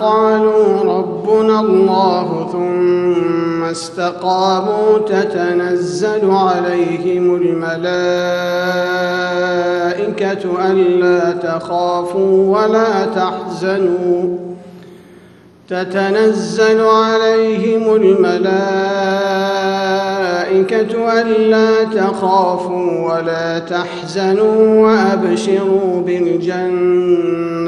قالوا ربنا الله ثم استقاموا تتنزل عليهم الملائكة ألا تخافوا ولا تحزنوا. تتنزل عليهم الملائكة ألا تخافوا ولا تحزنوا وأبشروا بالجنة.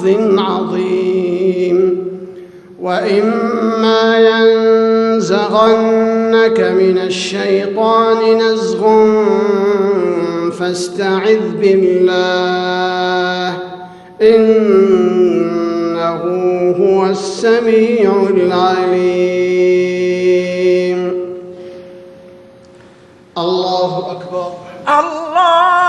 حظ عظيم. وإما ينزغنك من الشيطان نزغ فاستعذ بالله. إنه هو السميع العليم. الله أكبر. الله